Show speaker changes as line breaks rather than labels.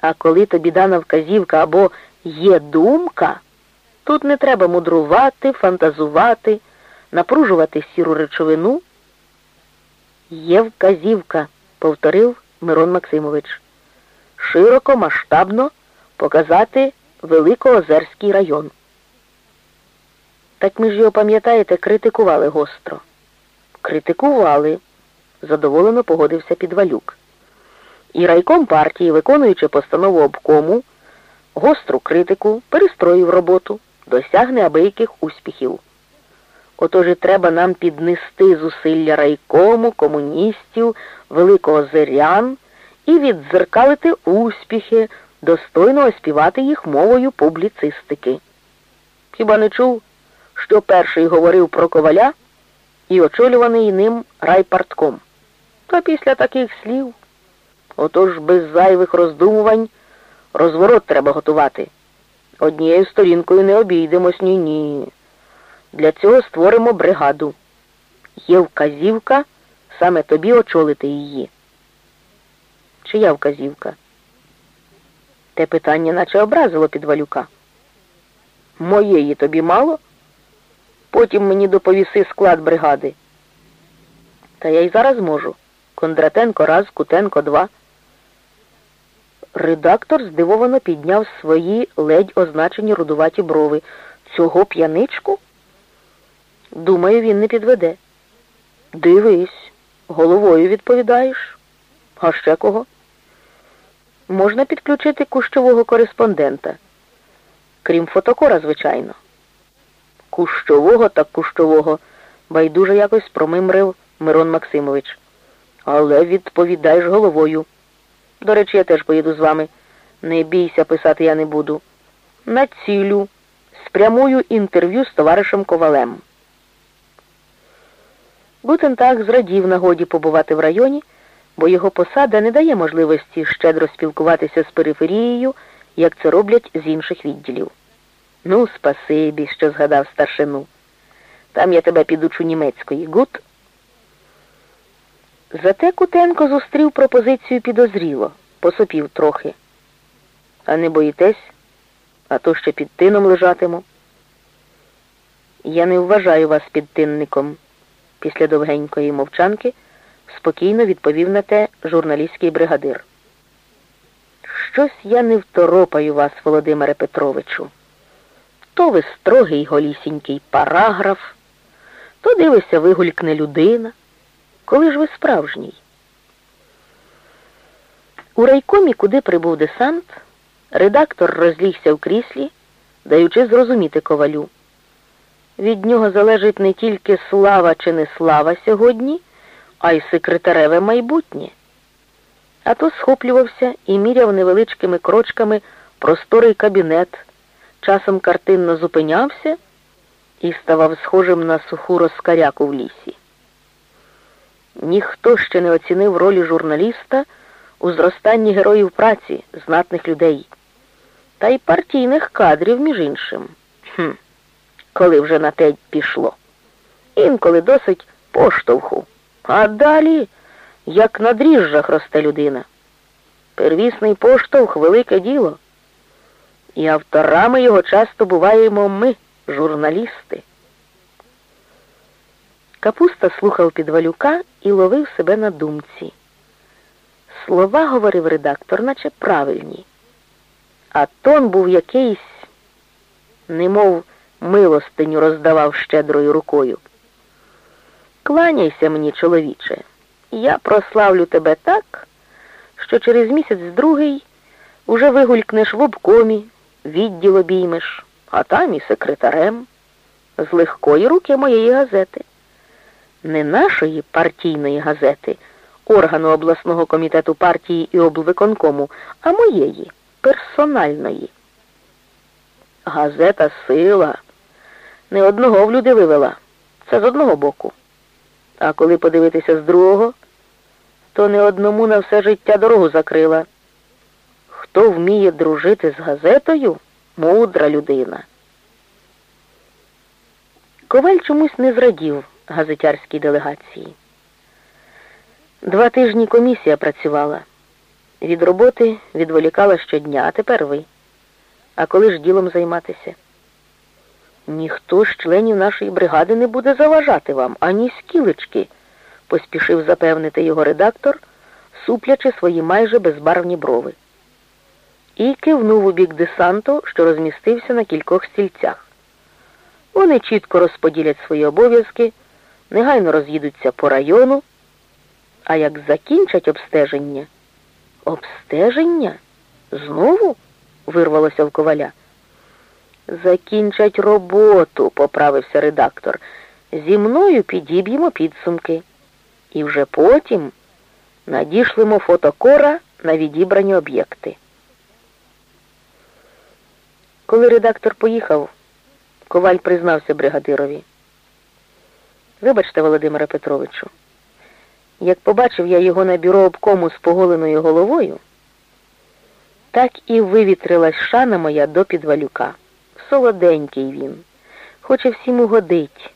А коли тобі дана вказівка або є думка, тут не треба мудрувати, фантазувати, напружувати сіру речовину. Є вказівка, повторив Мирон Максимович. Широко, масштабно показати Великоозерський район. Так ми ж його, пам'ятаєте, критикували гостро. Критикували, задоволено погодився Підвалюк. І райком партії, виконуючи постанову обкому, гостру критику, перестроїв роботу, досягне абияких успіхів. Отож і треба нам піднести зусилля райкому, комуністів, великоозерян і віддзеркалити успіхи, достойно оспівати їх мовою публіцистики. Хіба не чув, що перший говорив про коваля і очолюваний ним райпартком? Та після таких слів, отож без зайвих роздумувань, розворот треба готувати. Однією сторінкою не обійдемось ні-ні. Для цього створимо бригаду. Є вказівка саме тобі очолити її. Чия вказівка? Те питання наче образило підвалюка. Моєї тобі мало? Потім мені доповіси склад бригади. Та я й зараз можу. Кондратенко раз, Кутенко два. Редактор здивовано підняв свої ледь означені рудуваті брови. Цього п'яничку? Думаю, він не підведе. Дивись, головою відповідаєш. А ще кого? Можна підключити кущового кореспондента. Крім фотокора, звичайно. Кущового так кущового, байдуже якось промимрив Мирон Максимович. Але відповідаєш головою. До речі, я теж поїду з вами. Не бійся, писати я не буду. Націлю, спрямую інтерв'ю з товаришем Ковалем. Гутен так зрадів нагоді побувати в районі, бо його посада не дає можливості щедро спілкуватися з периферією, як це роблять з інших відділів. Ну, спасибі, що згадав старшину. Там я тебе підучу німецької. Гут. Зате Кутенко зустрів пропозицію підозріло, посопів трохи. А не боїтесь, а то ще під тином лежатиму. Я не вважаю вас підтинником, після довгенької мовчанки спокійно відповів на те журналістський бригадир. Щось я не второпаю вас, Володимире Петровичу. То ви строгий голісінький параграф, то дивися, вигулькне людина. Коли ж ви справжній? У райкомі, куди прибув десант, редактор розлігся в кріслі, даючи зрозуміти ковалю. Від нього залежить не тільки слава чи не слава сьогодні, а й секретареве майбутнє. А то схоплювався і міряв невеличкими крочками просторий кабінет, часом картинно зупинявся і ставав схожим на суху розкаряку в лісі. Ніхто ще не оцінив ролі журналіста у зростанні героїв праці, знатних людей, та й партійних кадрів, між іншим. Хм, Коли вже на те пішло. Інколи досить поштовху. А далі, як на дріжджах росте людина. Первісний поштовх велике діло. І авторами його часто буваємо ми, журналісти. Капуста слухав підвалюка і ловив себе на думці. Слова, говорив редактор, наче правильні, а тон був якийсь, немов милостиню роздавав щедрою рукою. Кланяйся мені, чоловіче, я прославлю тебе так, що через місяць другий уже вигулькнеш в обкомі, відділ обіймеш, а там і секретарем, з легкої руки моєї газети не нашої партійної газети, органу обласного комітету партії і облвиконкому, а моєї, персональної. Газета сила. Не одного в люди вивела. Це з одного боку. А коли подивитися з другого, то не одному на все життя дорогу закрила. Хто вміє дружити з газетою, мудра людина. Коваль чомусь не зрадів газетярській делегації. Два тижні комісія працювала. Від роботи відволікала щодня, а тепер ви. А коли ж ділом займатися? Ніхто з членів нашої бригади не буде заважати вам, ані скілечки, поспішив запевнити його редактор, суплячи свої майже безбарвні брови. І кивнув у бік десанту, що розмістився на кількох стільцях. Вони чітко розподілять свої обов'язки, негайно роз'їдуться по району, а як закінчать обстеження, обстеження? Знову? вирвалося в коваля. Закінчать роботу, поправився редактор. Зі мною підіб'ємо підсумки. І вже потім надішлемо фотокора на відібрані об'єкти. Коли редактор поїхав, коваль признався бригадирові. Вибачте, Володимире Петровичу, як побачив я його на бюро обкому з поголеною головою, так і вивітрилась шана моя до підвалюка. Солоденький він, хоче всім угодить.